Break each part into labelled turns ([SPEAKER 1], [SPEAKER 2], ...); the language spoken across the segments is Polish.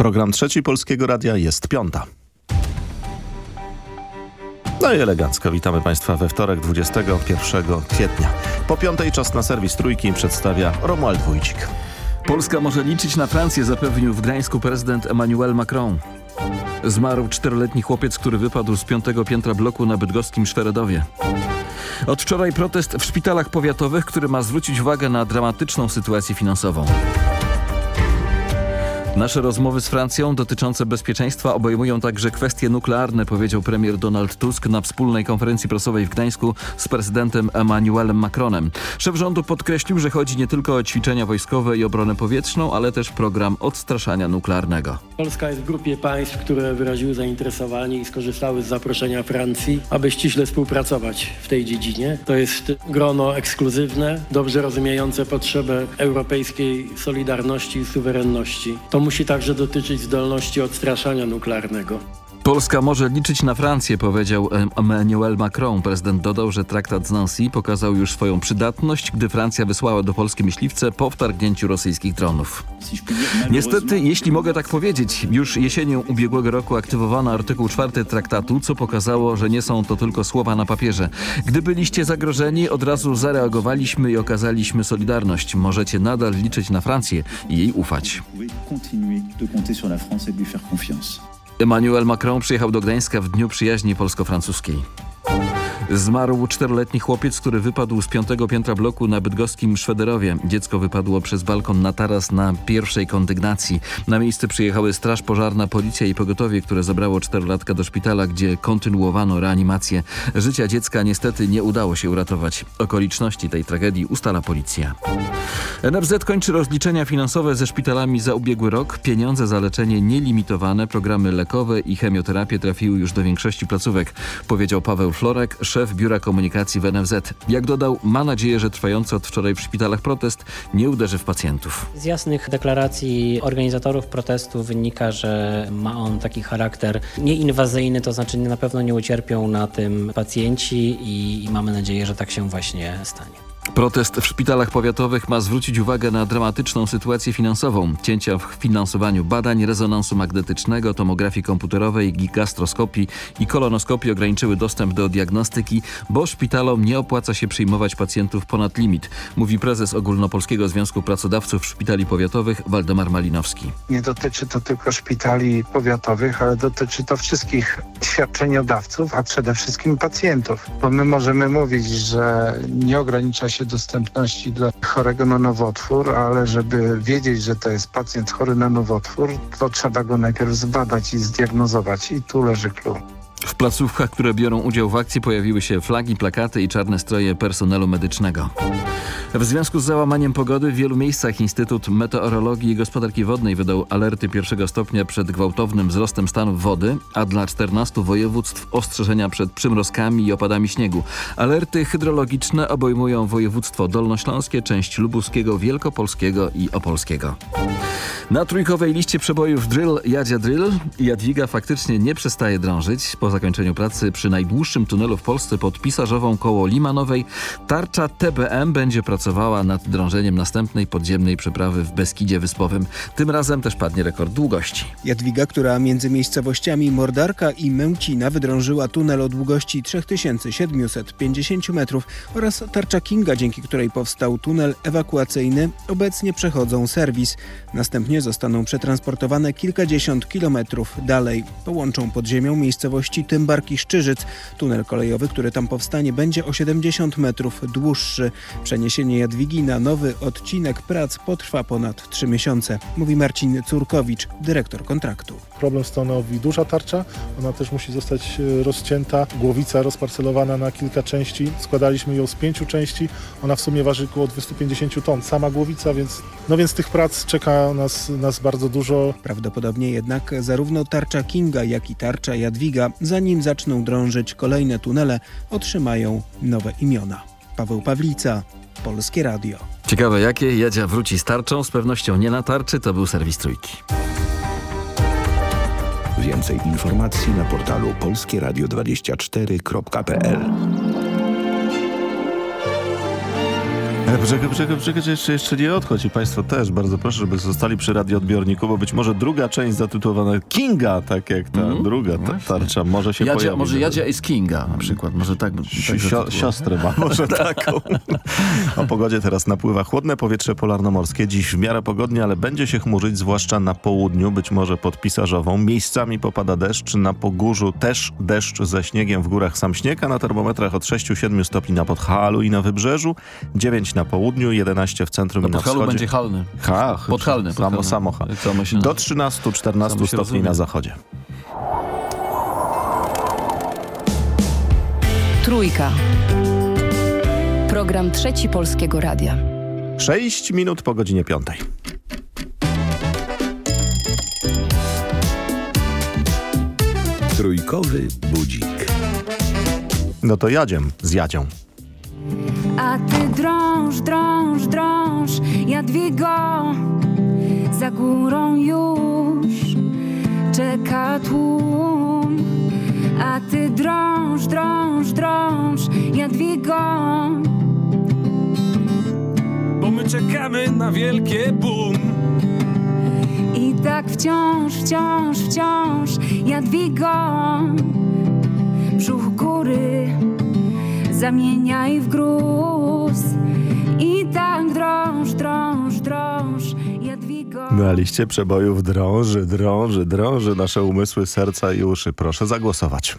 [SPEAKER 1] Program trzeci Polskiego Radia jest piąta. No i elegancko. Witamy Państwa we wtorek 21 kwietnia. Po piątej czas na serwis Trójki przedstawia Romuald Wójcik.
[SPEAKER 2] Polska może liczyć na Francję, zapewnił w Gdańsku prezydent Emmanuel Macron. Zmarł czteroletni chłopiec, który wypadł z piątego piętra bloku na bydgoskim Szweredowie. Od wczoraj protest w szpitalach powiatowych, który ma zwrócić uwagę na dramatyczną sytuację finansową. Nasze rozmowy z Francją dotyczące bezpieczeństwa obejmują także kwestie nuklearne, powiedział premier Donald Tusk na wspólnej konferencji prasowej w Gdańsku z prezydentem Emmanuelem Macronem. Szef rządu podkreślił, że chodzi nie tylko o ćwiczenia wojskowe i obronę powietrzną, ale też program odstraszania nuklearnego.
[SPEAKER 3] Polska jest w grupie państw, które wyraziły zainteresowanie i skorzystały z zaproszenia Francji, aby ściśle współpracować w tej dziedzinie. To jest grono ekskluzywne, dobrze rozumiejące potrzebę europejskiej solidarności i suwerenności. To musi także dotyczyć zdolności odstraszania nuklearnego.
[SPEAKER 2] Polska może liczyć na Francję, powiedział Emmanuel Macron. Prezydent dodał, że traktat z Nancy pokazał już swoją przydatność, gdy Francja wysłała do Polski myśliwce po wtargnięciu rosyjskich dronów. Niestety, jeśli mogę tak powiedzieć, już jesienią ubiegłego roku aktywowano artykuł 4 traktatu, co pokazało, że nie są to tylko słowa na papierze. Gdy byliście zagrożeni, od razu zareagowaliśmy i okazaliśmy solidarność. Możecie nadal liczyć na Francję i jej ufać. Emmanuel Macron przyjechał do Gdańska w dniu przyjaźni polsko-francuskiej. Zmarł czteroletni chłopiec, który wypadł z piątego piętra bloku na bydgoskim Szwederowie. Dziecko wypadło przez balkon na taras na pierwszej kondygnacji. Na miejsce przyjechały straż pożarna, policja i pogotowie, które zabrało czterolatka do szpitala, gdzie kontynuowano reanimację. Życia dziecka niestety nie udało się uratować. Okoliczności tej tragedii ustala policja. NFZ kończy rozliczenia finansowe ze szpitalami za ubiegły rok. Pieniądze za leczenie nielimitowane, programy lekowe i chemioterapię trafiły już do większości placówek, powiedział Paweł Florek, szef Biura Komunikacji w NFZ. Jak dodał, ma nadzieję, że trwający od wczoraj w szpitalach protest nie uderzy w pacjentów.
[SPEAKER 4] Z jasnych deklaracji organizatorów protestu wynika, że ma on taki charakter nieinwazyjny, to znaczy na pewno nie ucierpią na tym pacjenci i, i mamy nadzieję, że tak się właśnie stanie.
[SPEAKER 2] Protest w szpitalach powiatowych ma zwrócić uwagę na dramatyczną sytuację finansową. Cięcia w finansowaniu badań, rezonansu magnetycznego, tomografii komputerowej, gastroskopii i kolonoskopii ograniczyły dostęp do diagnostyki, bo szpitalom nie opłaca się przyjmować pacjentów ponad limit, mówi prezes Ogólnopolskiego Związku Pracodawców Szpitali Powiatowych Waldemar Malinowski.
[SPEAKER 5] Nie dotyczy to tylko szpitali powiatowych, ale dotyczy to wszystkich świadczeniodawców, a przede wszystkim pacjentów. Bo my możemy mówić, że nie ogranicza się dostępności dla chorego na nowotwór, ale żeby wiedzieć, że to jest pacjent chory na nowotwór, to trzeba go najpierw zbadać i zdiagnozować i tu leży clue.
[SPEAKER 2] W placówkach, które biorą udział w akcji pojawiły się flagi, plakaty i czarne stroje personelu medycznego. W związku z załamaniem pogody w wielu miejscach Instytut Meteorologii i Gospodarki Wodnej wydał alerty pierwszego stopnia przed gwałtownym wzrostem stanów wody, a dla 14 województw ostrzeżenia przed przymrozkami i opadami śniegu. Alerty hydrologiczne obejmują województwo dolnośląskie, część lubuskiego, wielkopolskiego i opolskiego. Na trójkowej liście przebojów Drill Jadzia Drill Jadwiga faktycznie nie przestaje drążyć. Po zakończeniu pracy przy najdłuższym tunelu w Polsce pod Pisarzową koło Limanowej tarcza TBM będzie pracowała nad drążeniem następnej podziemnej przeprawy w Beskidzie Wyspowym. Tym razem też padnie rekord długości.
[SPEAKER 6] Jadwiga, która między miejscowościami Mordarka i Męcina wydrążyła tunel o długości 3750 metrów oraz tarcza Kinga, dzięki której powstał tunel ewakuacyjny, obecnie przechodzą serwis. Następnie zostaną przetransportowane kilkadziesiąt kilometrów dalej. Połączą pod ziemią miejscowości Tymbark i Szczyżyc. Tunel kolejowy, który tam powstanie, będzie o 70 metrów dłuższy. Przeniesienie Jadwigi na nowy odcinek prac potrwa ponad 3 miesiące, mówi Marcin Córkowicz, dyrektor kontraktu.
[SPEAKER 7] Problem stanowi duża tarcza, ona też musi zostać rozcięta, głowica rozparcelowana na kilka części. Składaliśmy ją z pięciu części, ona w sumie waży około 250 ton, sama głowica, więc, no więc tych prac czeka nas, nas bardzo dużo.
[SPEAKER 6] Prawdopodobnie jednak zarówno tarcza Kinga, jak i tarcza Jadwiga, zanim zaczną drążyć kolejne tunele, otrzymają nowe imiona. Paweł Pawlica, Polskie Radio.
[SPEAKER 2] Ciekawe jakie, Jadzia wróci z tarczą, z pewnością nie na tarczy, to był serwis Trójki.
[SPEAKER 8] Więcej informacji na portalu polskieradio24.pl
[SPEAKER 1] Poczekaj, poczekaj, poczekaj, jeszcze, jeszcze nie odchodź i Państwo też bardzo proszę, żeby zostali przy radioodbiorniku, bo być może druga część zatytułowana Kinga, tak jak ta
[SPEAKER 2] Mhm.
[SPEAKER 1] druga ta tarcza, może się
[SPEAKER 2] Jadzia,
[SPEAKER 1] pojawi.
[SPEAKER 2] może Jadzia Ace Kinga na przykład, może tak. tak
[SPEAKER 1] Si- Sio, siostrę ma może taką. o pogodzie teraz napływa chłodne powietrze polarnomorskie. Dziś w miarę pogodnie, ale będzie się chmurzyć, zwłaszcza na południu, być może pod Pisarzową. Miejscami popada deszcz, na Pogórzu też deszcz ze śniegiem, w górach sam śnieg, a na termometrach od 6-7 stopni na Podhalu i na Wybrzeżu, 9 na południu, 11 w centrum
[SPEAKER 2] Na
[SPEAKER 1] i na
[SPEAKER 2] Podhalu
[SPEAKER 1] wschodzie.
[SPEAKER 2] będzie halny.
[SPEAKER 1] Ha,
[SPEAKER 2] Podhalny.
[SPEAKER 1] Samo,
[SPEAKER 2] podhalny.
[SPEAKER 1] samo. ha.
[SPEAKER 2] Samo się
[SPEAKER 1] Do
[SPEAKER 2] na-
[SPEAKER 1] 13-14
[SPEAKER 2] Samo się
[SPEAKER 1] stopni
[SPEAKER 2] rozumie.
[SPEAKER 1] na zachodzie.
[SPEAKER 9] Trójka. Program Trzeci Polskiego Radia.
[SPEAKER 1] 6 minut po godzinie 5.
[SPEAKER 8] Trójkowy budzik.
[SPEAKER 1] No to jadziem z Jadzią.
[SPEAKER 10] A ty drąż, drąż, drąż, Jadwigo, za górą już czeka tłum. A ty drąż, drąż, drąż, Jadwigo,
[SPEAKER 11] bo my czekamy na wielkie boom.
[SPEAKER 10] i tak wciąż, wciąż, wciąż, Jadwigo, brzuch góry zamieniaj w gruz. Tak drąż, drąż, drąż, Jadwigo.
[SPEAKER 1] Na liście przebojów drąży, drąży, drąży nasze umysły, serca i uszy. Proszę zagłosować.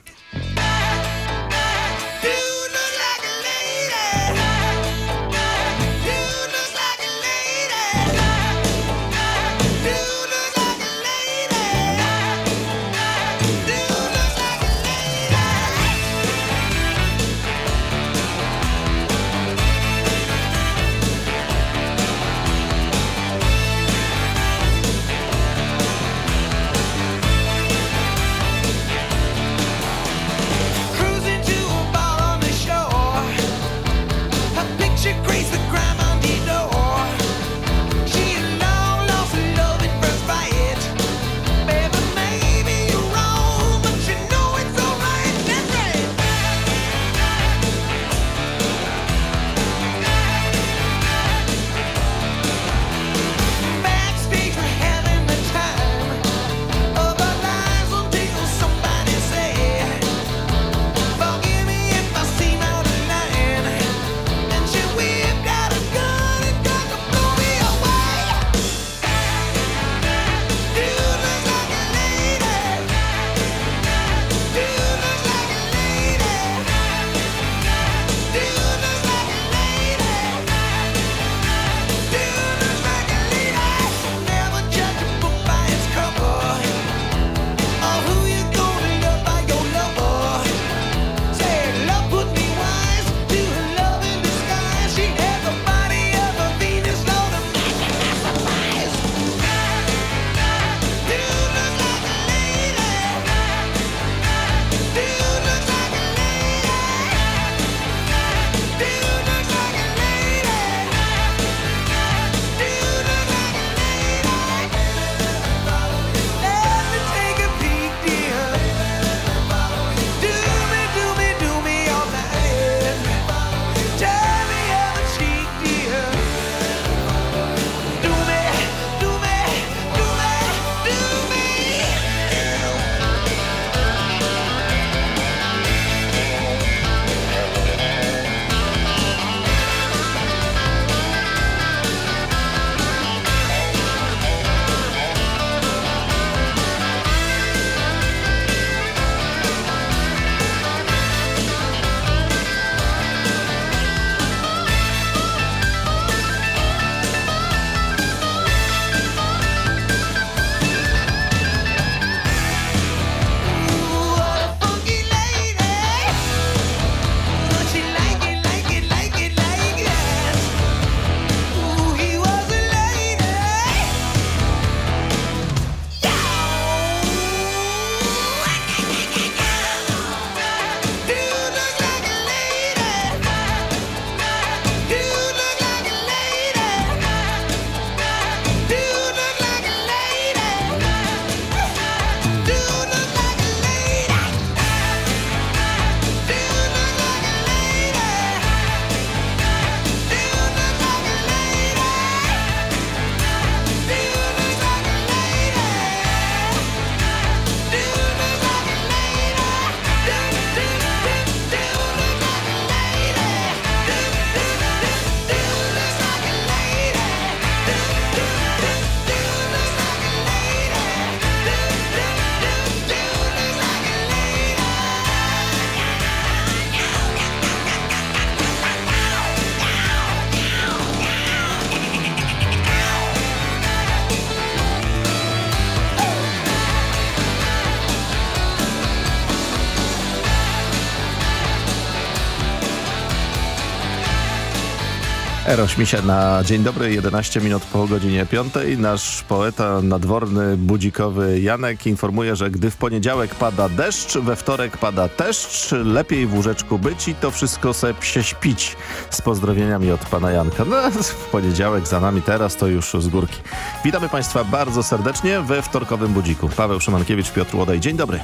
[SPEAKER 12] Rośmi się na dzień dobry, 11 minut po godzinie 5. Nasz poeta nadworny, budzikowy Janek informuje, że gdy w poniedziałek pada deszcz, we wtorek pada deszcz, lepiej w łóżeczku być i to wszystko se psie śpić. Z pozdrowieniami od pana Janka. No, w poniedziałek za nami teraz to już z górki. Witamy państwa bardzo serdecznie we wtorkowym budziku. Paweł Szymankiewicz, Piotr Łodej. Dzień dobry.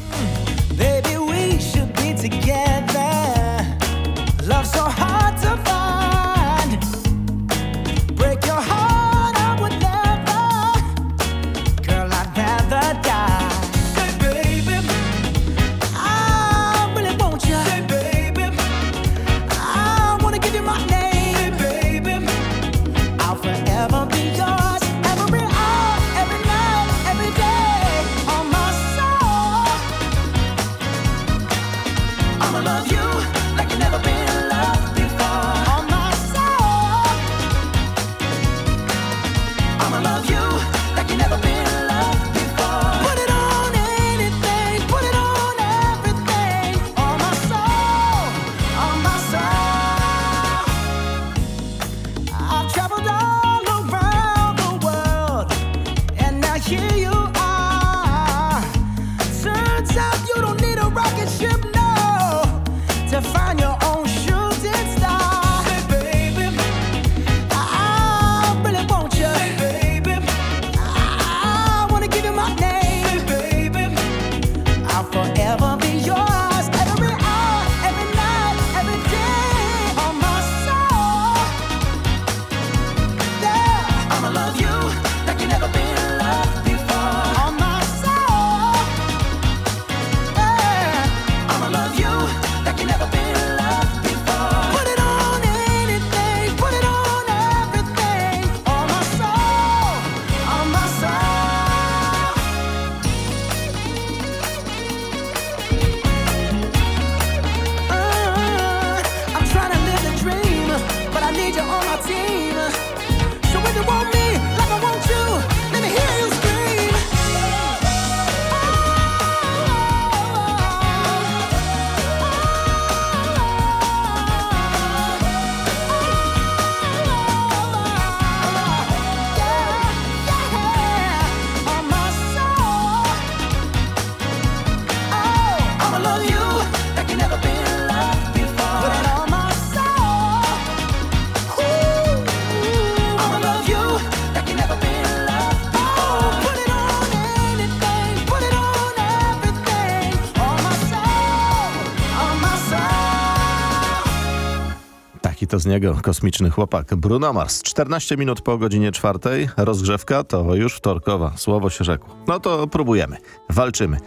[SPEAKER 12] niego kosmiczny chłopak Bruno Mars. 14 minut po godzinie czwartej, rozgrzewka to już wtorkowa, słowo się rzekło. No to próbujemy, walczymy.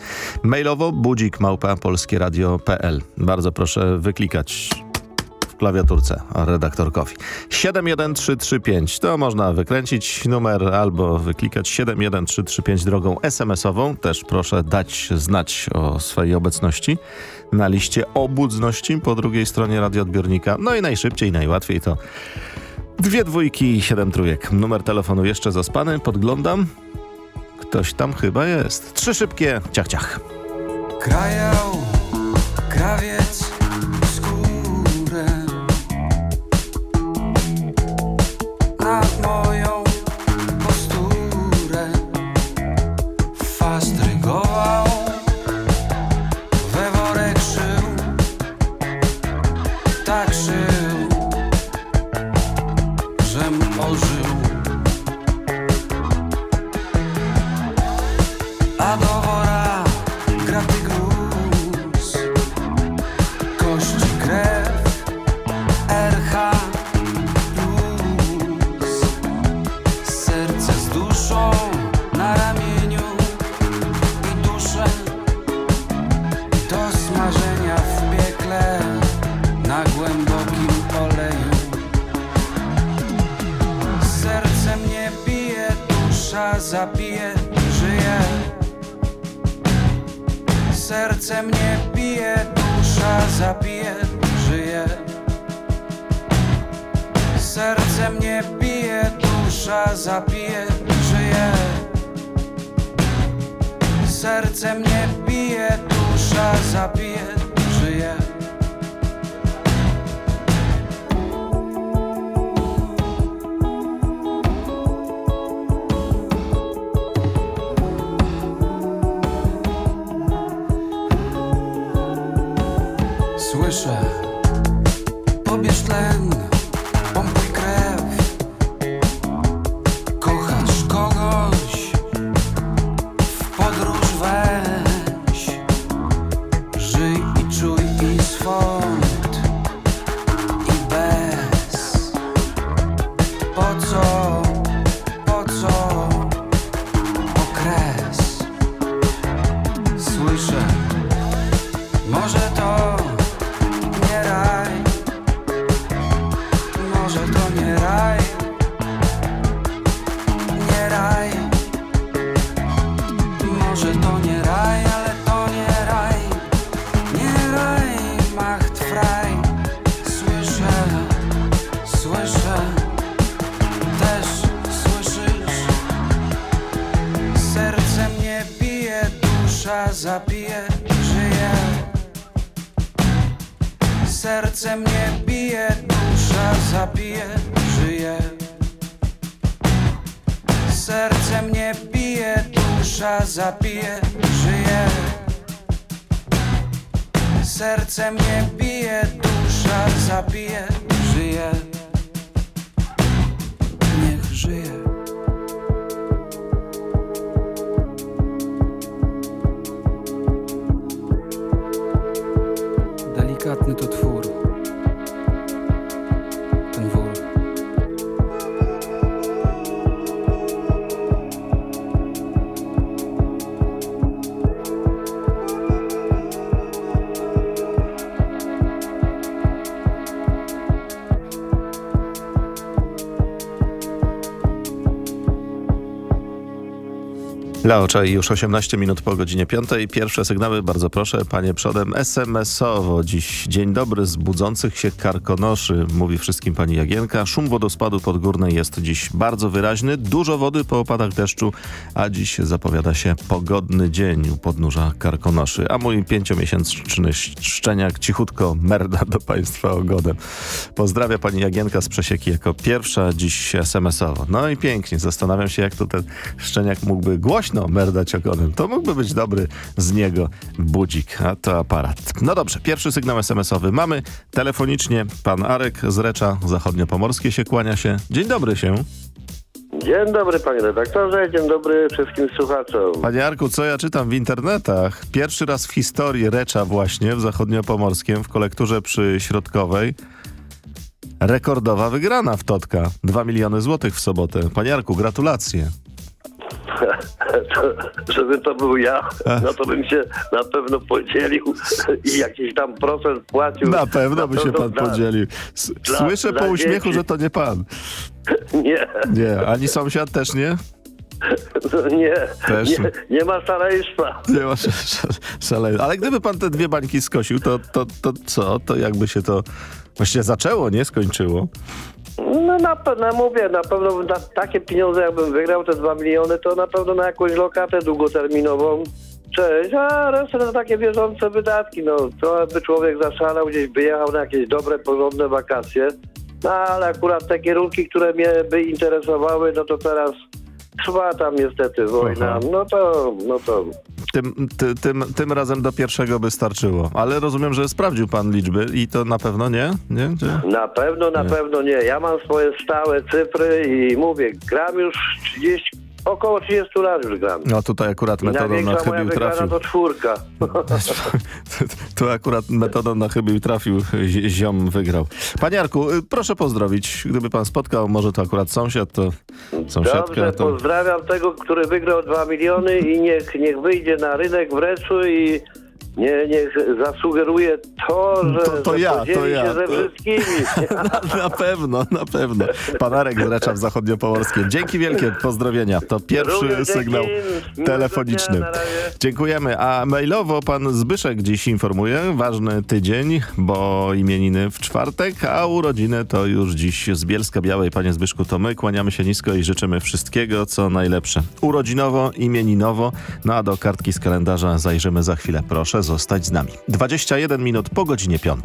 [SPEAKER 12] Mailowo budzik małpa polskieradio.pl. Bardzo proszę wyklikać w klawiaturce redaktorkowi. 71335 to można wykręcić numer albo wyklikać 71335 drogą SMS-ową. Też proszę dać znać o swojej obecności na liście obudzności po drugiej stronie radioodbiornika. No i najszybciej, najłatwiej to dwie dwójki i siedem trójek. Numer telefonu jeszcze zaspany, podglądam. Ktoś tam chyba jest. Trzy szybkie, ciach, ciach.
[SPEAKER 13] Krajał, krawiec, nad moim zabije, żyje Serce mnie bije, dusza zabije, żyje Serce mnie bije, dusza zabije, żyje Serce mnie bije, dusza zabije, żyje
[SPEAKER 1] Leo Czaj, już 18 minut po godzinie 5. Pierwsze sygnały, bardzo proszę, panie przodem, SMS-owo. Dziś dzień dobry z budzących się karkonoszy, mówi wszystkim pani Jagienka. Szum wodospadu podgórnej jest dziś bardzo wyraźny, dużo wody po opadach deszczu, a dziś zapowiada się pogodny dzień u podnóża karkonoszy. A mój pięciomiesięczny szczeniak cichutko merda do państwa ogonem. Pozdrawia pani Jagienka z Przesieki jako pierwsza dziś SMS-owo. No i pięknie, zastanawiam się jak to ten szczeniak mógłby głośno merdać ogonem. To mógłby być dobry z niego budzik, a to aparat. No dobrze, pierwszy sygnał SMS-owy mamy. Telefonicznie pan Arek z Recza Zachodniopomorskie się kłania się. Dzień dobry się.
[SPEAKER 14] Dzień dobry panie redaktorze, dzień dobry wszystkim słuchaczom.
[SPEAKER 1] Panie Arku, co ja czytam w internetach? Pierwszy raz w historii Recza właśnie w Zachodniopomorskiem w kolekturze przy Środkowej rekordowa wygrana w Totka. 2 miliony złotych w sobotę. Panie Arku, gratulacje.
[SPEAKER 14] Żeby to był ja, no to bym się na pewno podzielił i jakiś tam procent płacił.
[SPEAKER 1] Na pewno by się pan
[SPEAKER 14] dla-
[SPEAKER 1] podzielił. Słyszę
[SPEAKER 14] dla
[SPEAKER 1] po uśmiechu,
[SPEAKER 14] dzieci.
[SPEAKER 1] że to nie pan.
[SPEAKER 14] Nie,
[SPEAKER 1] Nie, ani sąsiad też nie?
[SPEAKER 14] no nie,
[SPEAKER 1] Też.
[SPEAKER 14] nie, nie ma szaleństwa.
[SPEAKER 1] Nie ma sz- sz- szale. Ale gdyby pan te dwie bańki skosił, to, to, to co? To jakby się to właściwie zaczęło, nie skończyło?
[SPEAKER 14] No na pewno, mówię, na pewno na takie pieniądze jakbym wygrał, te dwa miliony, to na pewno na jakąś lokatę długoterminową. Cześć, a resztę to takie bieżące wydatki, no to by człowiek zaszalał, gdzieś by jechał na jakieś dobre, porządne wakacje. No ale akurat te kierunki, które mnie by interesowały, no to teraz trwa tam niestety wojna.
[SPEAKER 1] Aha.
[SPEAKER 14] No to, no to
[SPEAKER 1] Tym, ty, tym, tym razem do pierwszego by starczyło. Ale rozumiem, że sprawdził pan liczby i to na pewno nie? Nie? nie?
[SPEAKER 14] na pewno, na
[SPEAKER 1] Nie.
[SPEAKER 14] pewno nie. Ja mam swoje stałe cyfry i mówię, gram już 30, około 30 lat już gram.
[SPEAKER 1] No tutaj akurat metodą na chybił trafił.
[SPEAKER 14] to czwórka.
[SPEAKER 1] Tu akurat metodą na chybił trafił, zi- ziom wygrał. Panie Jarku, y, proszę pozdrowić. Gdyby pan spotkał, może to akurat sąsiad, to sąsiadka,
[SPEAKER 14] Dobrze,
[SPEAKER 1] to...
[SPEAKER 14] pozdrawiam tego, który wygrał 2 miliony i niech, niech wyjdzie na rynek w Reczu i nie, niech zasugeruje to, że,
[SPEAKER 1] To- to ja, to ja,
[SPEAKER 14] się ze
[SPEAKER 1] to-
[SPEAKER 14] wszystkimi.
[SPEAKER 1] Na, na pewno, na pewno. Pan Arek z Recza w Zachodniopomorskim. Dzięki wielkie, pozdrowienia. To pierwszy
[SPEAKER 14] Również dzięki.
[SPEAKER 1] sygnał
[SPEAKER 14] Miłego
[SPEAKER 1] telefoniczny. Dziękujemy. A mailowo pan Zbyszek dziś informuje. Ważny tydzień, bo imieniny w czwartek, a urodziny to już dziś z Bielska Białej. Panie Zbyszku, to my kłaniamy się nisko i życzymy wszystkiego, co najlepsze. Urodzinowo, imieninowo, no a do kartki z kalendarza zajrzymy za chwilę. Proszę zostać z nami. 21 minut po godzinie 5.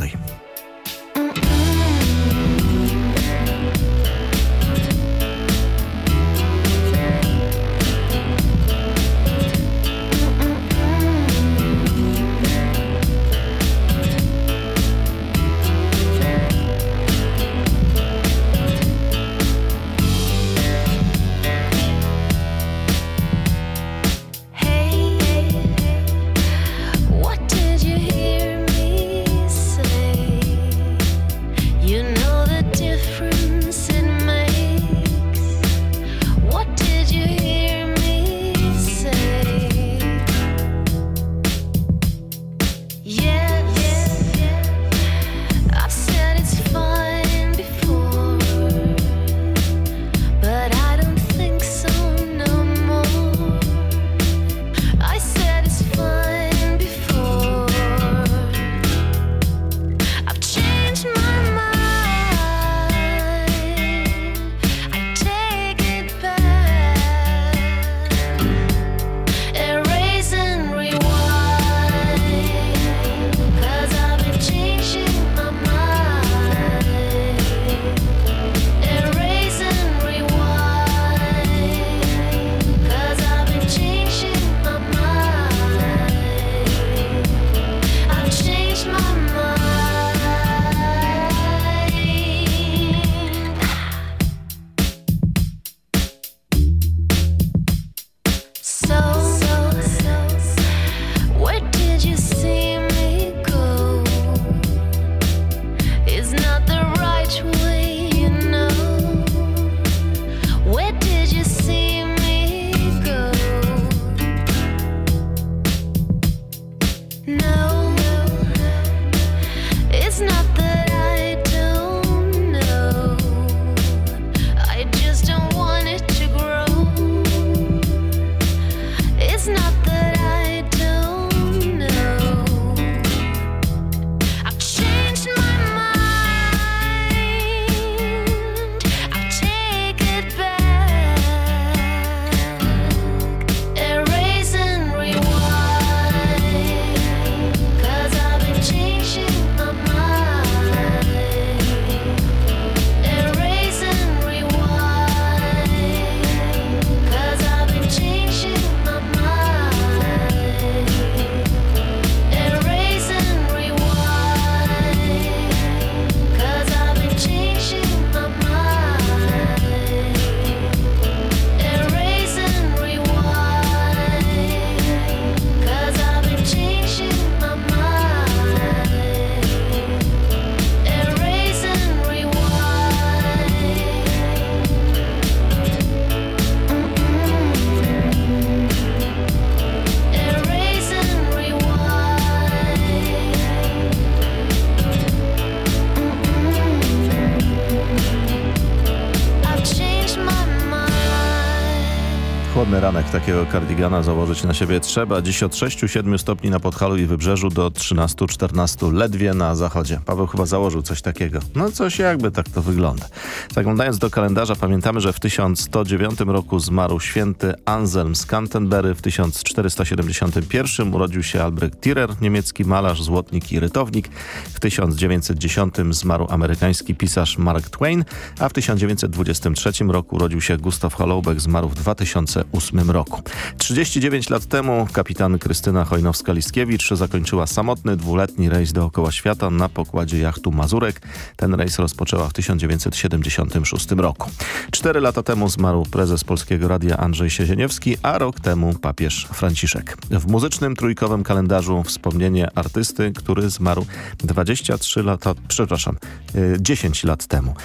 [SPEAKER 1] takiego kardigana założyć na siebie trzeba. Dziś od 6-7 stopni na Podhalu i Wybrzeżu do 13-14 ledwie na zachodzie. Paweł chyba założył coś takiego. No coś jakby tak to wygląda. Zaglądając do kalendarza pamiętamy, że w 1109 roku zmarł święty Anselm z Canterbury. W 1471 urodził się Albrecht Dürer, niemiecki malarz, złotnik i rytownik. W 1910 zmarł amerykański pisarz Mark Twain, a w 1923 roku urodził się Gustav Holubek, zmarł w 2008 roku. 39 lat temu kapitan Krystyna Chojnowska-Liskiewicz zakończyła samotny dwuletni rejs dookoła świata na pokładzie jachtu Mazurek. Ten rejs rozpoczęła w 1976 roku. Cztery lata temu zmarł prezes Polskiego Radia Andrzej Siezieniewski, a rok temu papież Franciszek. W muzycznym trójkowym kalendarzu wspomnienie artysty, który zmarł 23 lata, przepraszam, y, 10 lat temu.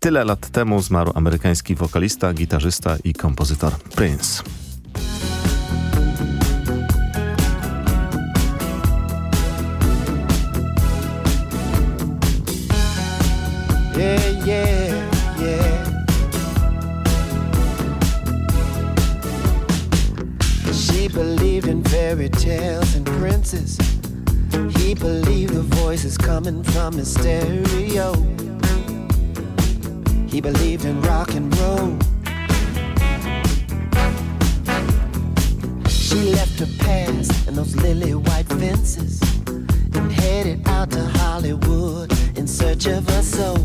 [SPEAKER 1] Tyle lat temu zmarł amerykański wokalista, gitarzysta i kompozytor Prince.
[SPEAKER 15] Yeah, yeah, yeah. She believed in fairy tales and princes. He believed the voices coming from his stereo. He believed in rock and roll. She left her past and those lily white fences and headed out to Hollywood in search of her soul.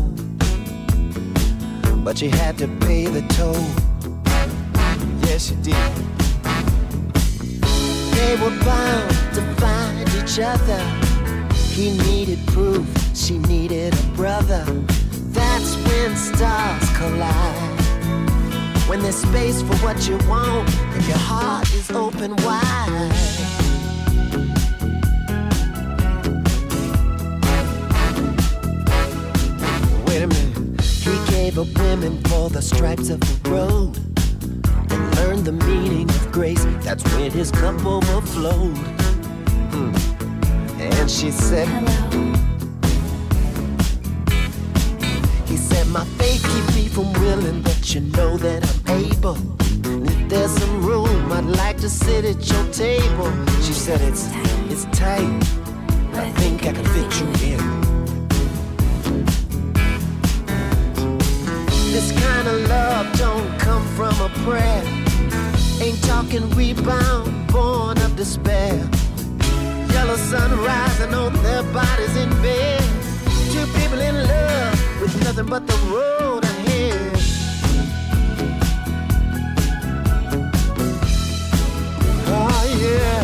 [SPEAKER 15] But she had to pay the toll. Yes, she did. They were bound to find each other. He needed proof, she needed a brother. That's when stars collide. When there's space for what you want, and your heart is open wide. He gave up women for the stripes of the road and learned the meaning of grace. That's when his cup overflowed. Hmm. And she said, Hello. He said, My faith keeps me from willing, but you know that I'm able. And if there's some room, I'd like to sit at your table. She said, It's it's tight. I think I can fit you in. This kind of love don't come from a prayer. Ain't talking rebound, born of despair. Yellow sun rising on their bodies in bed. Two people in love with nothing but the road ahead. Oh yeah.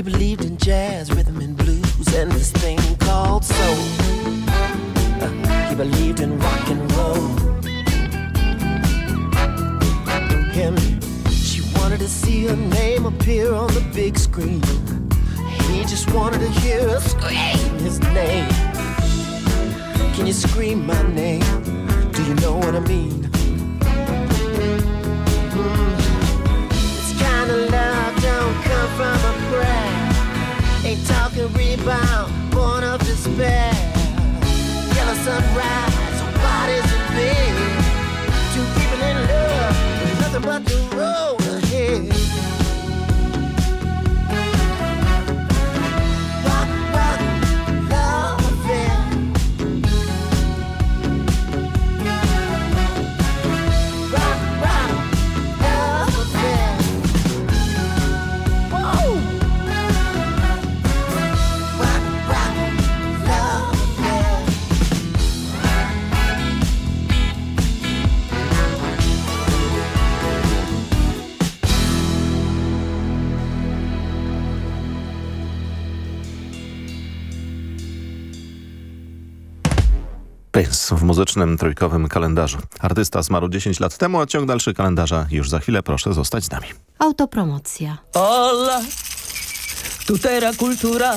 [SPEAKER 15] He believed in jazz,
[SPEAKER 1] W muzycznym trójkowym kalendarzu. Artysta zmarł 10 lat temu, a ciąg dalszy kalendarza już za chwilę. Proszę zostać z nami.
[SPEAKER 16] Autopromocja.
[SPEAKER 17] Ola, tutera kultura,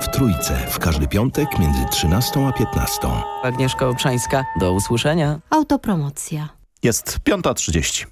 [SPEAKER 8] w Trójce w każdy piątek między 13 a 15.
[SPEAKER 18] Agnieszka Obszańska, do usłyszenia.
[SPEAKER 16] Autopromocja.
[SPEAKER 1] Jest 5.30.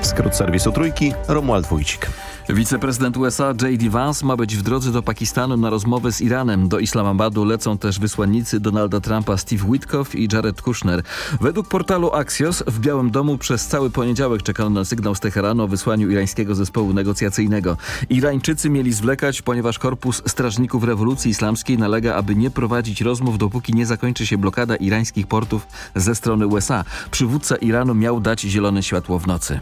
[SPEAKER 1] Skrót serwisu Trójki, Romuald Wójcik.
[SPEAKER 2] Wiceprezydent USA J.D. Vance ma być w drodze do Pakistanu na rozmowy z Iranem. Do Islamabadu lecą też wysłannicy Donalda Trumpa Steve Witkoff i Jared Kushner. Według portalu Axios w Białym Domu przez cały poniedziałek czekano na sygnał z Teheranu o wysłaniu irańskiego zespołu negocjacyjnego. Irańczycy mieli zwlekać, ponieważ Korpus Strażników Rewolucji Islamskiej nalega, aby nie prowadzić rozmów, dopóki nie zakończy się blokada irańskich portów ze strony USA. Przywódca Iranu miał dać zielone światło w nocy.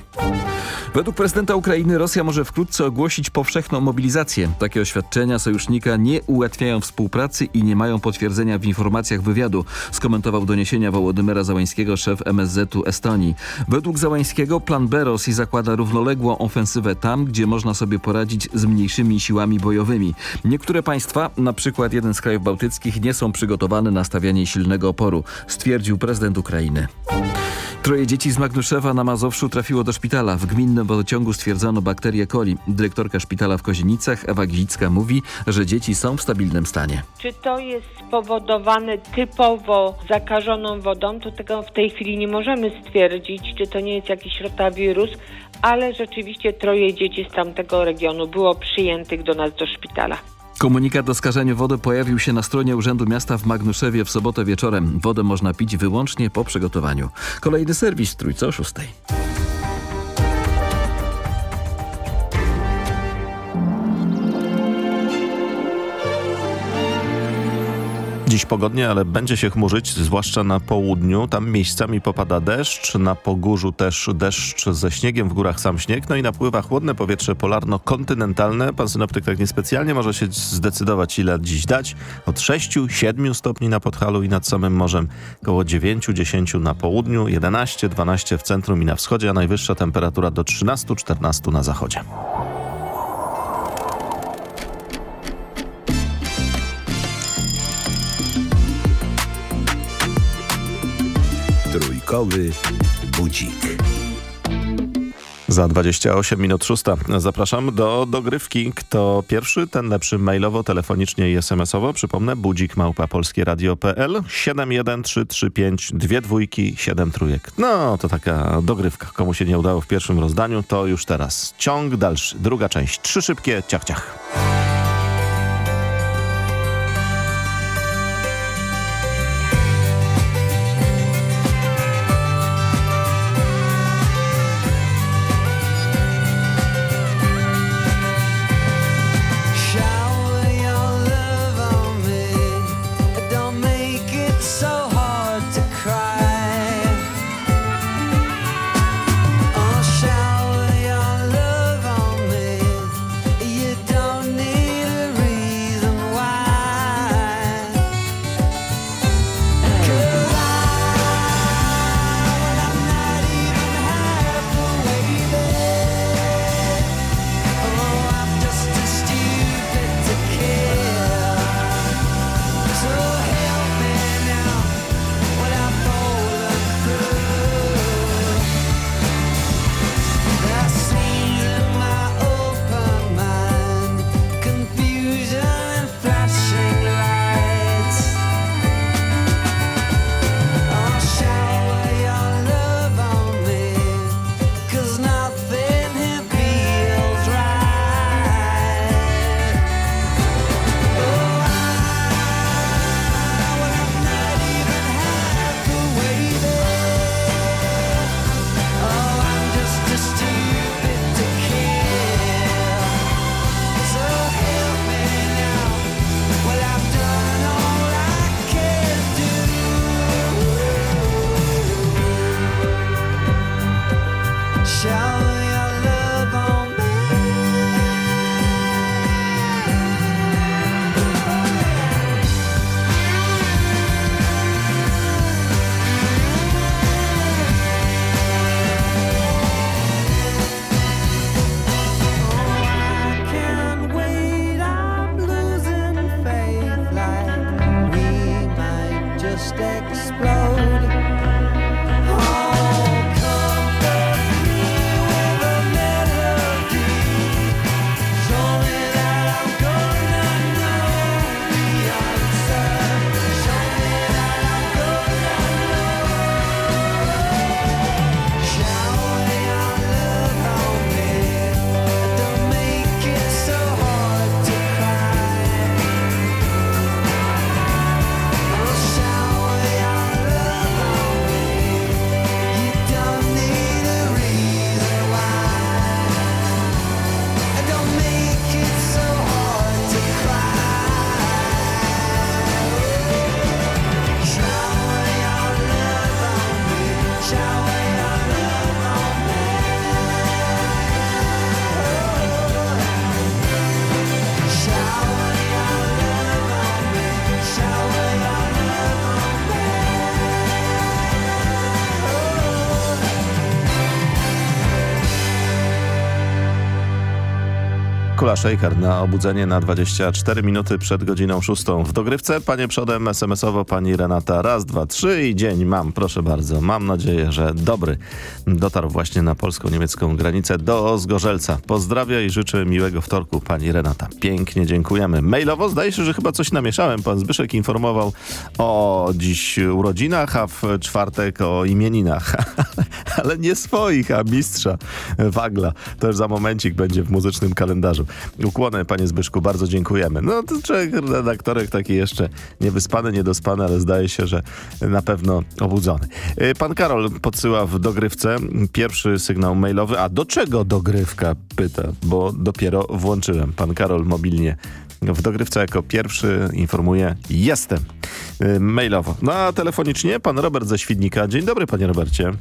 [SPEAKER 2] Według prezydenta Ukrainy Rosja może wkrótce ogłosić powszechną mobilizację. Takie oświadczenia sojusznika nie ułatwiają współpracy i nie mają potwierdzenia w informacjach wywiadu, skomentował doniesienia Wołodymyra Załańskiego, szef MSZ-u Estonii. Według Załańskiego plan B Rosji zakłada równoległą ofensywę tam, gdzie można sobie poradzić z mniejszymi siłami bojowymi. Niektóre państwa, na przykład jeden z krajów bałtyckich, nie są przygotowane na stawianie silnego oporu, stwierdził prezydent Ukrainy. Troje dzieci z Magnuszewa na Mazowszu trafiło do szpitala. W gminnym wodociągu stwierdzono bakterię coli. Dyrektorka szpitala w Kozienicach, Ewa Gizicka, mówi, że dzieci są w stabilnym stanie.
[SPEAKER 19] Czy to jest spowodowane typowo zakażoną wodą, to tego w tej chwili nie możemy stwierdzić, czy to nie jest jakiś rotawirus, ale rzeczywiście troje dzieci z tamtego regionu było przyjętych do nas do szpitala.
[SPEAKER 2] Komunikat o skażeniu wody pojawił się na stronie Urzędu Miasta w Magnuszewie w sobotę wieczorem. Wodę można pić wyłącznie po przygotowaniu. Kolejny serwis w Trójce o 6.
[SPEAKER 1] Dziś pogodnie, ale będzie się chmurzyć, zwłaszcza na południu. Tam miejscami popada deszcz, na Pogórzu też deszcz ze śniegiem, w górach sam śnieg. No i napływa chłodne powietrze polarno-kontynentalne. Pan synoptyk tak niespecjalnie może się zdecydować, ile dziś dać. Od 6-7 stopni na Podhalu i nad samym morzem, około 9-10 na południu, 11-12 w centrum i na wschodzie, a najwyższa temperatura do 13-14 na zachodzie.
[SPEAKER 8] Trójkowy budzik.
[SPEAKER 1] Za 28 minut szósta. Zapraszam do dogrywki. Kto pierwszy, ten lepszy mailowo, telefonicznie i smsowo. Przypomnę, budzik małpa polskieradio.pl 71335 dwie dwójki, 7 trójek. No, to taka dogrywka. Komu się nie udało w pierwszym rozdaniu, to już teraz. Ciąg dalszy, druga część. Trzy szybkie, ciach, ciach. Kula Shaker na obudzenie na 24 minuty przed godziną 6. W dogrywce, panie przodem, SMS-owo pani Renata. Raz, dwa, trzy i dzień mam, proszę bardzo. Mam nadzieję, że dobry. Dotarł właśnie na polsko-niemiecką granicę do Zgorzelca. Pozdrawia i życzę miłego wtorku, pani Renata. Pięknie dziękujemy. Mailowo zdaje się, że chyba coś namieszałem. Pan Zbyszek informował o dziś urodzinach, a w czwartek o imieninach. Ale nie swoich, a mistrza Wagla. Już za momencik będzie w muzycznym kalendarzu. Ukłony, panie Zbyszku, bardzo dziękujemy. No to człowiek, redaktorek taki jeszcze niewyspany, niedospany, ale zdaje się, że na pewno obudzony. Y, Pan Karol podsyła w dogrywce pierwszy sygnał mailowy. A do czego dogrywka? Pyta, bo dopiero włączyłem. Pan Karol mobilnie w dogrywce jako pierwszy informuje jestem y, mailowo. No a telefonicznie pan Robert ze Świdnika. Dzień dobry, panie Robercie.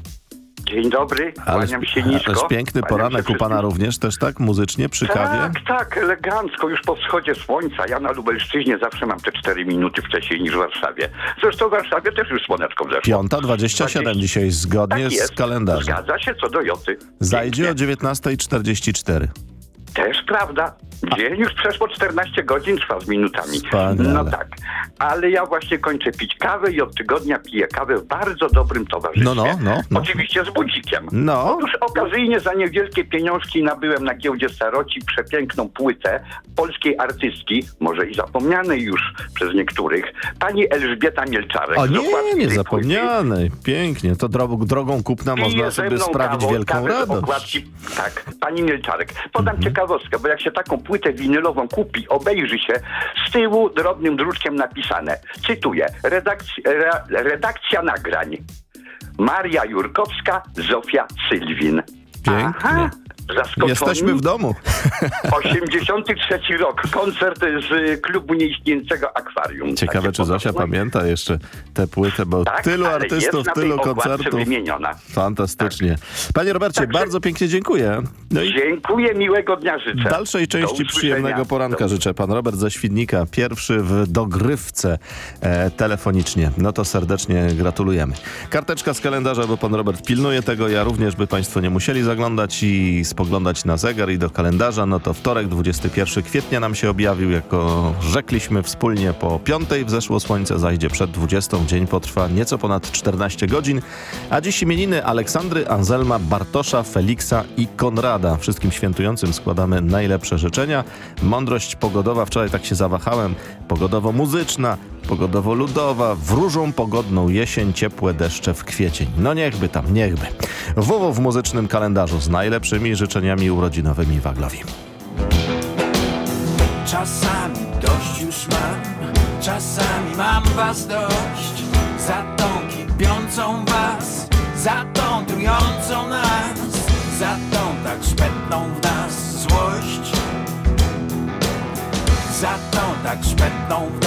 [SPEAKER 20] Dzień dobry, kłaniam się nisko.
[SPEAKER 1] ależ piękny poranek u pana również, też tak muzycznie przy kawie?
[SPEAKER 20] Tak, tak, elegancko, już po wschodzie słońca. Ja na Lubelszczyźnie zawsze mam te 4 minuty wcześniej niż w Warszawie. Zresztą w Warszawie też już słoneczko wzeszło.
[SPEAKER 1] Piąta 27 dzisiaj zgodnie
[SPEAKER 20] Tak jest.
[SPEAKER 1] z kalendarzem.
[SPEAKER 20] Zgadza się co do Joty.
[SPEAKER 1] Zajdzie o 19.44.
[SPEAKER 20] Też prawda. Dzień już przeszło 14 godzin, trwa z minutami.
[SPEAKER 1] Wspaniale.
[SPEAKER 20] No tak. Ale ja właśnie kończę pić kawę i od tygodnia piję kawę w bardzo dobrym towarzystwie.
[SPEAKER 1] No, no, no, no.
[SPEAKER 20] Oczywiście z budzikiem.
[SPEAKER 1] No.
[SPEAKER 20] Otóż okazyjnie za niewielkie pieniążki nabyłem na giełdzie Staroci przepiękną płytę polskiej artystki, może i zapomnianej już przez niektórych, pani Elżbieta Mielczarek.
[SPEAKER 1] O nie, nie
[SPEAKER 20] tej
[SPEAKER 1] zapomniany. Pięknie. To drogą, drogą kupna można sobie sprawić
[SPEAKER 20] kawą,
[SPEAKER 1] wielką
[SPEAKER 20] kawę
[SPEAKER 1] radość.
[SPEAKER 20] Okładki, tak, pani Mielczarek. Podam
[SPEAKER 1] Mhm.
[SPEAKER 20] Ciekawostkę, bo jak się taką płytę winylową kupi, obejrzy się, z tyłu drobnym druczkiem napisane, cytuję, redakcja, re, redakcja nagrań. Maria Jurkowska, Zofia Sylwin.
[SPEAKER 1] Pięknie.
[SPEAKER 20] Aha, zaskoczony.
[SPEAKER 1] Jesteśmy w domu.
[SPEAKER 20] 83 rok, koncert z klubu nieistniejącego akwarium.
[SPEAKER 1] Ciekawe,
[SPEAKER 20] Takie
[SPEAKER 1] czy Zosia pamięta jeszcze tę płytę, bo
[SPEAKER 20] Tak,
[SPEAKER 1] tylu artystów, tylu koncertów.
[SPEAKER 20] wymieniona.
[SPEAKER 1] Fantastycznie. Panie Robercie, bardzo pięknie dziękuję. No
[SPEAKER 20] Dziękuję, miłego dnia życzę.
[SPEAKER 1] dalszej części przyjemnego poranka
[SPEAKER 20] Do-
[SPEAKER 1] życzę. Pan Robert ze Świdnika, pierwszy w dogrywce e, telefonicznie. No to serdecznie gratulujemy. Karteczka z kalendarza, bo pan Robert pilnuje tego. Ja również, by państwo nie musieli zaglądać i spoglądać na zegar i do kalendarza. No to wtorek, 21 kwietnia nam się objawił, jako rzekliśmy wspólnie po piątej wzeszło słońce, zajdzie przed 20. Dzień potrwa nieco ponad 14 godzin. A dziś imieniny Aleksandry, Anselma, Bartosza, Feliksa i Konrada. Wszystkim świętującym składamy najlepsze życzenia. Mądrość pogodowa, wczoraj tak się zawahałem, pogodowo-muzyczna, pogodowo-ludowa, wróżą pogodną jesień, ciepłe deszcze w kwiecień. No niechby tam, niechby. WW w muzycznym kalendarzu z najlepszymi życzeniami urodzinowymi Waglowi.
[SPEAKER 21] Czasami dość już mam, czasami mam was dość Za tą kipiącą was, za tą trującą nas Za tą tak szpetną w nas złość Za tą tak szpetną w nas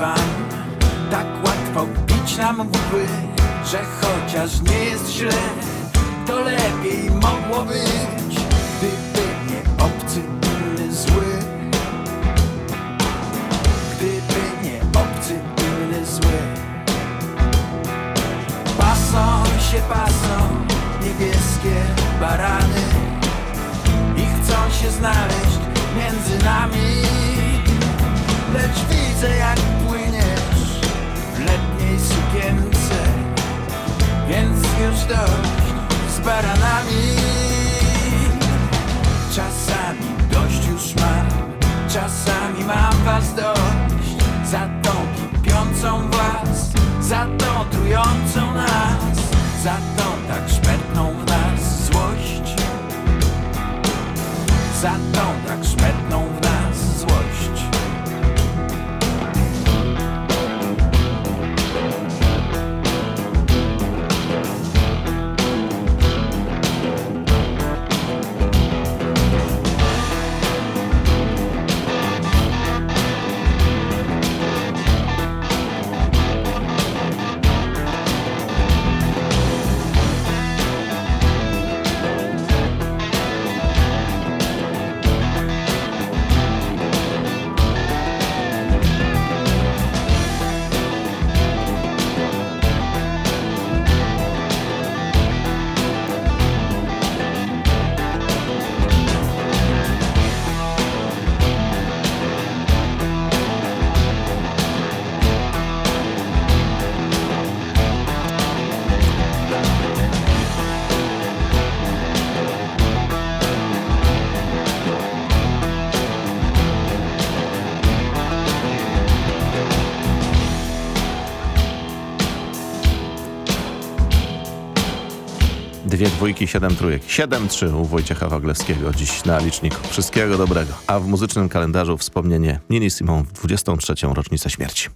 [SPEAKER 21] wam. Tak łatwo pić nam łby Że chociaż nie jest źle To lepiej mogło
[SPEAKER 12] być Gdyby nie obcy inny zły. Gdyby nie obcy inny zły. Pasą się pasą niebieskie barany I chcą się znaleźć między nami. Lecz widzę jak już dość z baranami. Czasami dość już mam, czasami mam was dość. Za tą kipiącą was, za tą trującą nas Za tą tak szpetną w nas złość. Za tą tak szpetną
[SPEAKER 22] Dwie dwójki, siedem trójek. Siedem trzy u Wojciecha Waglewskiego dziś na liczniku. Wszystkiego dobrego. A w muzycznym kalendarzu wspomnienie Nini Simon w 23. rocznicę śmierci.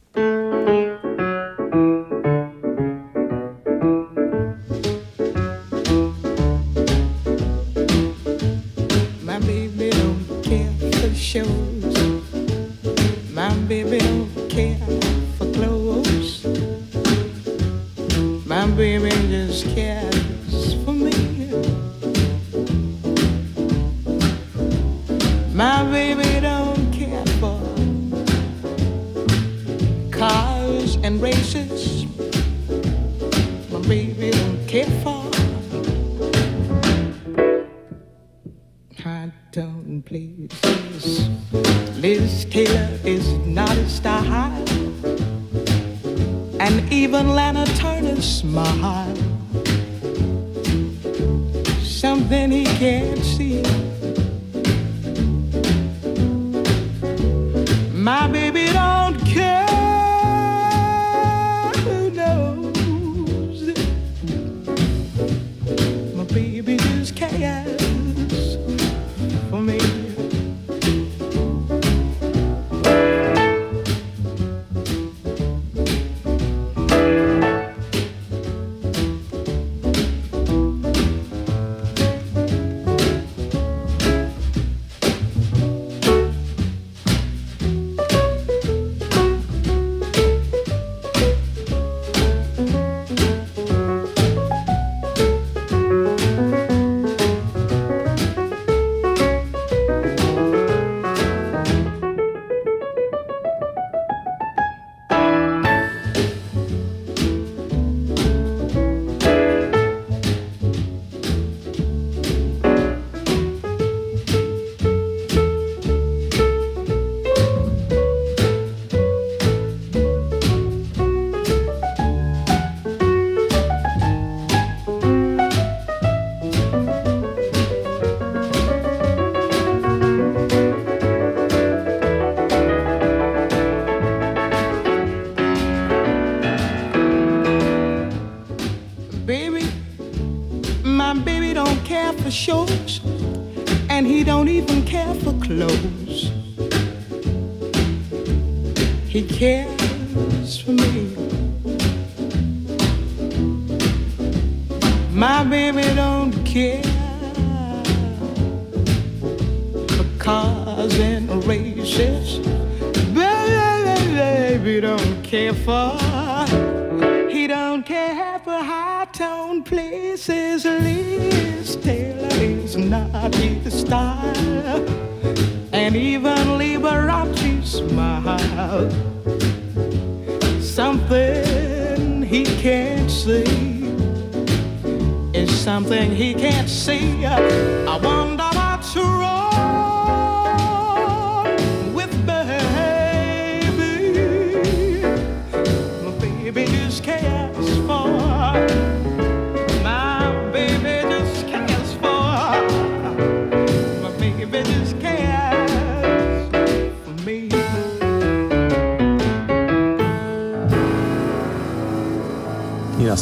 [SPEAKER 23] care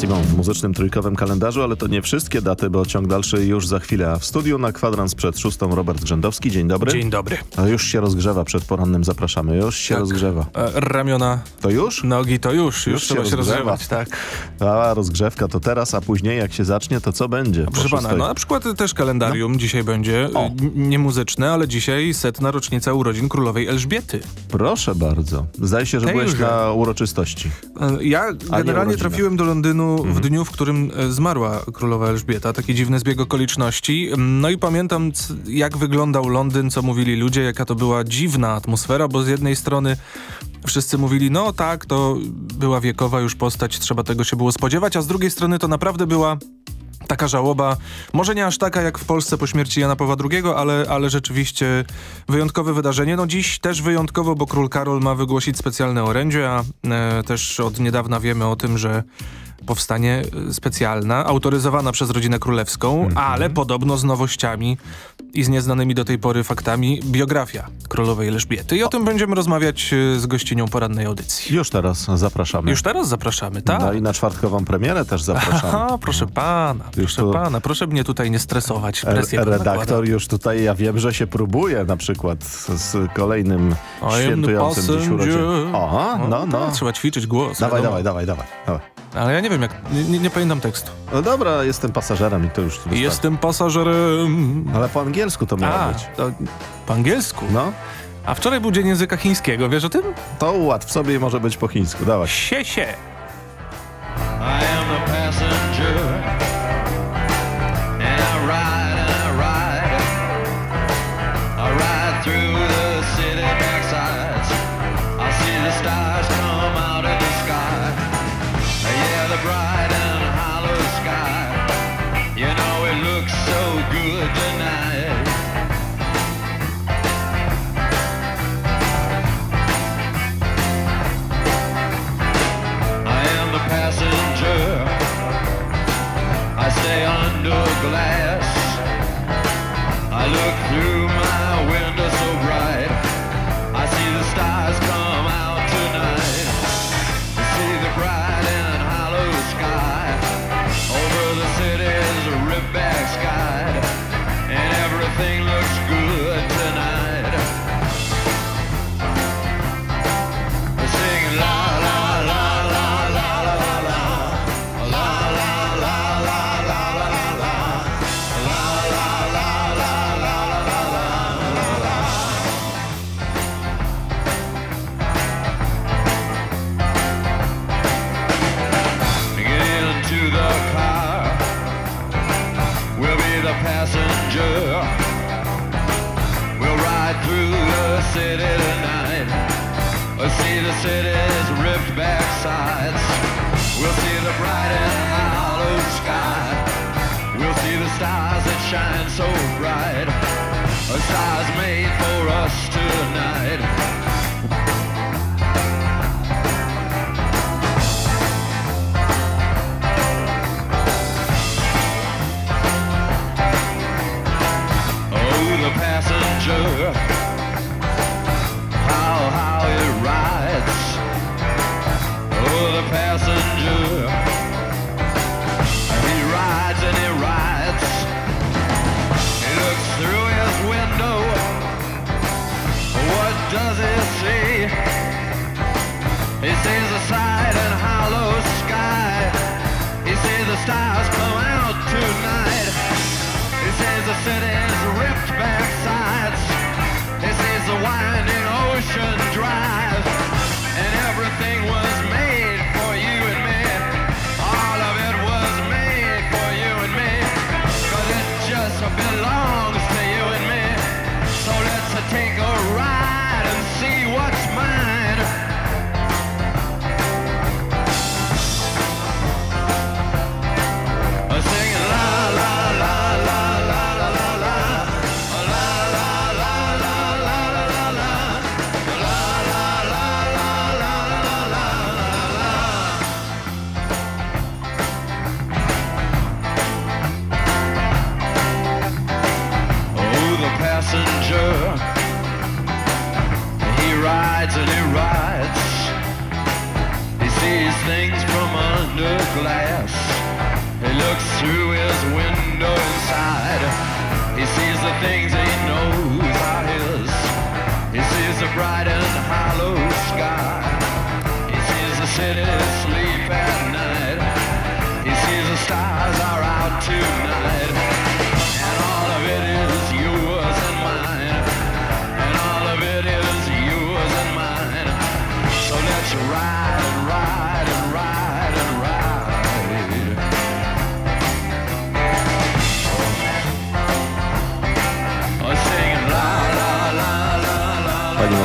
[SPEAKER 1] Simon w muzycznym trójkowym kalendarzu, ale to nie wszystkie daty, bo ciąg dalszy już za chwilę. A w studiu na kwadrans przed szóstą Robert Grzędowski. Dzień dobry.
[SPEAKER 11] Dzień dobry.
[SPEAKER 1] A już się rozgrzewa przed porannym, zapraszamy. Już się
[SPEAKER 11] Tak.
[SPEAKER 1] rozgrzewa.
[SPEAKER 11] E, ramiona,
[SPEAKER 1] To już?
[SPEAKER 11] nogi to już, już,
[SPEAKER 1] Już
[SPEAKER 11] trzeba się
[SPEAKER 1] rozgrzewa.
[SPEAKER 11] rozgrzewać, tak.
[SPEAKER 1] A rozgrzewka to teraz, a później jak się zacznie, to co będzie?
[SPEAKER 11] Proszę pana, no na przykład też kalendarium dzisiaj będzie, n- nie muzyczne, ale dzisiaj setna rocznica urodzin królowej Elżbiety.
[SPEAKER 1] Proszę bardzo. Zdaje się, że byłeś
[SPEAKER 11] Tejże.
[SPEAKER 1] na uroczystości.
[SPEAKER 11] E, Ja generalnie trafiłem do Londynu
[SPEAKER 1] Mhm.
[SPEAKER 11] w dniu, w którym e, zmarła królowa Elżbieta. Taki dziwny zbieg okoliczności. No i pamiętam, jak wyglądał Londyn, co mówili ludzie, jaka to była dziwna atmosfera, bo z jednej strony wszyscy mówili, no tak, to była wiekowa już postać, trzeba tego się było spodziewać, a z drugiej strony to naprawdę była taka żałoba, może nie aż taka jak w Polsce po śmierci Jana Pawła II, ale, ale rzeczywiście wyjątkowe wydarzenie. No dziś też wyjątkowo, bo król Karol ma wygłosić specjalne orędzie, a e, też od niedawna wiemy o tym, że powstanie e, specjalna, autoryzowana przez rodzinę królewską, ale podobno z nowościami i z nieznanymi do tej pory faktami biografia królowej Elżbiety. I o tym będziemy rozmawiać e, z gościnią porannej audycji.
[SPEAKER 1] Już teraz zapraszamy.
[SPEAKER 11] Już teraz zapraszamy, tak?
[SPEAKER 1] No i na czwartkową premierę też zapraszamy.
[SPEAKER 11] Aha, proszę pana,
[SPEAKER 1] Już
[SPEAKER 11] proszę
[SPEAKER 1] tu-
[SPEAKER 11] pana, proszę mnie tutaj nie stresować. Presję
[SPEAKER 1] redaktor już tutaj, ja wiem, że się próbuje na przykład z, kolejnym świętującym dziś urodziny. Aha, no, no.
[SPEAKER 11] tak, Trzeba ćwiczyć głos.
[SPEAKER 1] Dawaj, dawaj, dawaj, dawaj, dawaj.
[SPEAKER 11] Ale ja nie wiem, jak. Nie, nie, pamiętam tekstu.
[SPEAKER 1] No dobra, jestem pasażerem i to już wystarczy.
[SPEAKER 11] Jestem pasażerem.
[SPEAKER 1] Ale po angielsku to miało
[SPEAKER 11] A,
[SPEAKER 1] być.
[SPEAKER 11] to po angielsku.
[SPEAKER 1] No,
[SPEAKER 11] A wczoraj był dzień języka chińskiego, wiesz o tym?
[SPEAKER 1] to ułatw sobie może być po chińsku, dawaj.
[SPEAKER 11] Sie, sie.
[SPEAKER 21] I am the passenger, A stars made for rides. He glass. looks through his window inside. He sees the things he knows are his. He sees the bright and hollow sky. He sees the city sleep at night. He sees the stars are out tonight. And all of it is yours and mine. And all of it is yours and mine. So let's ride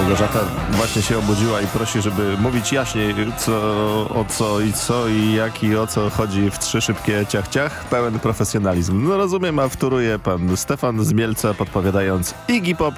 [SPEAKER 1] Małgorzata właśnie się obudziła i prosi, żeby mówić jaśniej co, o co i co i jak i o co chodzi w trzy szybkie ciach-ciach. Pełen profesjonalizm. No rozumiem, a wtóruje pan Stefan z Mielca podpowiadając Iggy Pop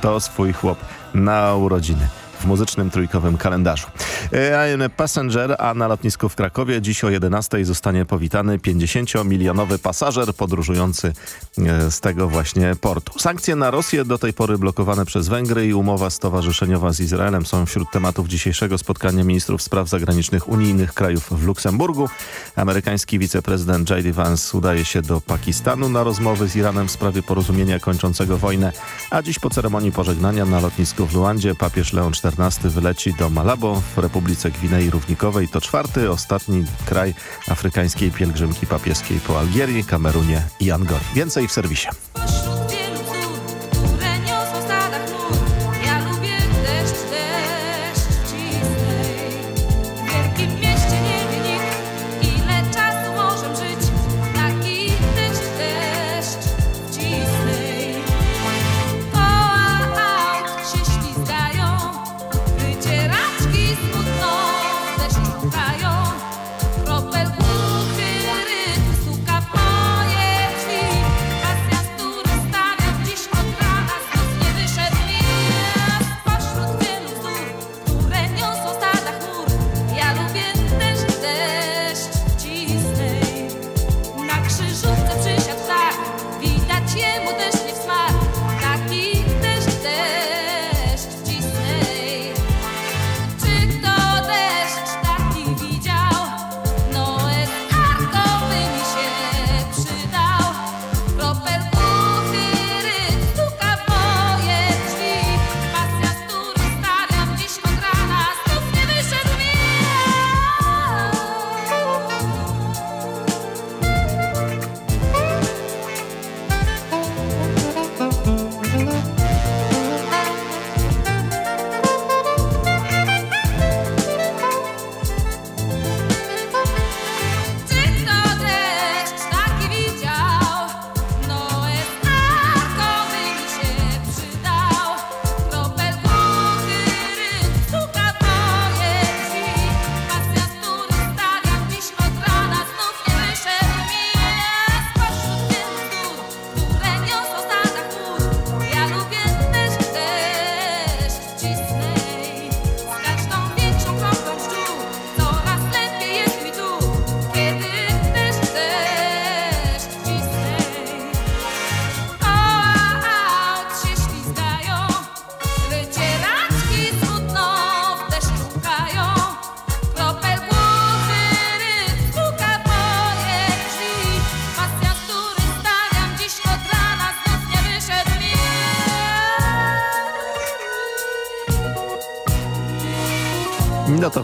[SPEAKER 1] to swój chłop na urodziny w muzycznym trójkowym kalendarzu. E, I am a passenger, a na lotnisku w Krakowie dziś o 11 zostanie powitany 50-milionowy pasażer podróżujący e, z tego właśnie portu. Sankcje na Rosję do tej pory blokowane przez Węgry i umowa stowarzyszeniowa z Izraelem są wśród tematów dzisiejszego spotkania ministrów spraw zagranicznych unijnych krajów w Luksemburgu. Amerykański wiceprezydent J.D. Vance udaje się do Pakistanu na rozmowy z Iranem w sprawie porozumienia kończącego wojnę, a dziś po ceremonii pożegnania na lotnisku w Luandzie papież Leon XIV wyleci do Malabo w Republice Gwinei Równikowej. To czwarty, ostatni kraj afrykańskiej pielgrzymki papieskiej po Algierii, Kamerunie i Angoli. Więcej w serwisie.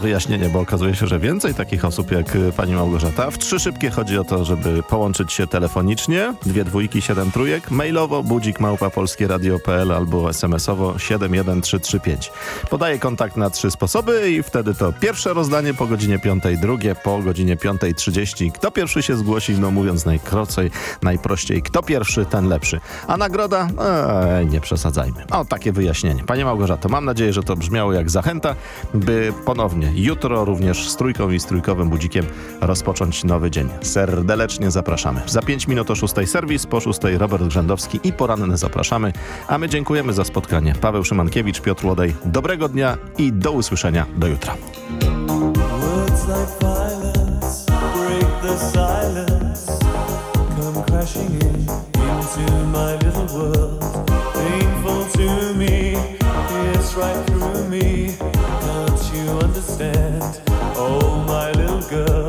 [SPEAKER 1] Wyjaśnienie, bo okazuje się, że więcej takich osób jak y, pani Małgorzata. W trzy szybkie chodzi o to, żeby połączyć się telefonicznie, dwie dwójki, siedem trójek, mailowo budzik małpa polskieradio.pl albo smsowo 71335. Podaję kontakt na trzy sposoby i wtedy to pierwsze rozdanie po godzinie 5, drugie po godzinie 5.30. Kto pierwszy się zgłosi, no mówiąc najkrócej, najprościej, kto pierwszy, ten lepszy. A nagroda? Eee, nie przesadzajmy. O, takie wyjaśnienie. Panie Małgorzato, mam nadzieję, że to brzmiało jak zachęta, by ponownie jutro również z trójką i z trójkowym budzikiem rozpocząć nowy dzień. Serdecznie zapraszamy. Za 5 minut o 6 serwis, po 6 Robert Grzędowski i poranne zapraszamy. A my dziękujemy za spotkanie. Paweł Szymankiewicz, Piotr Łodej. Dobrego dnia i do usłyszenia do jutra.
[SPEAKER 24] Right through me. Oh, my little girl.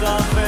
[SPEAKER 24] something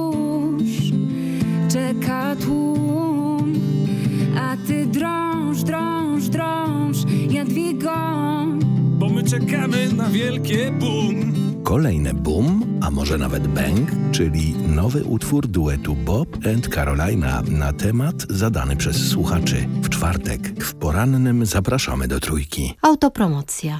[SPEAKER 10] czeka tłum. A ty drąż, drąż, drąż, Jadwigo,
[SPEAKER 11] Bo my czekamy na wielkie boom.
[SPEAKER 8] Kolejne boom, a może nawet bang, czyli nowy utwór duetu Bob and Carolina na temat zadany przez słuchaczy. W czwartek w porannym zapraszamy do trójki.
[SPEAKER 16] Autopromocja.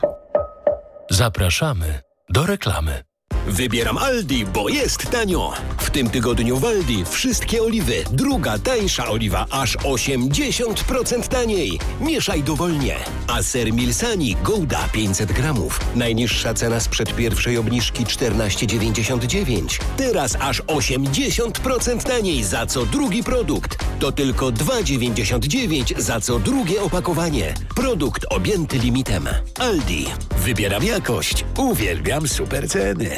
[SPEAKER 25] Zapraszamy do reklamy.
[SPEAKER 26] Wybieram Aldi, bo jest tanio. W tym tygodniu w Aldi wszystkie oliwy. Druga tańsza oliwa aż 80% taniej. Mieszaj dowolnie. A ser Milsani Gouda 500 gramów. Najniższa cena sprzed pierwszej obniżki 14,99. Teraz aż 80% taniej za co drugi produkt. To tylko 2,99 za co drugie opakowanie. Produkt objęty limitem. Aldi. Wybieram jakość. Uwielbiam super ceny.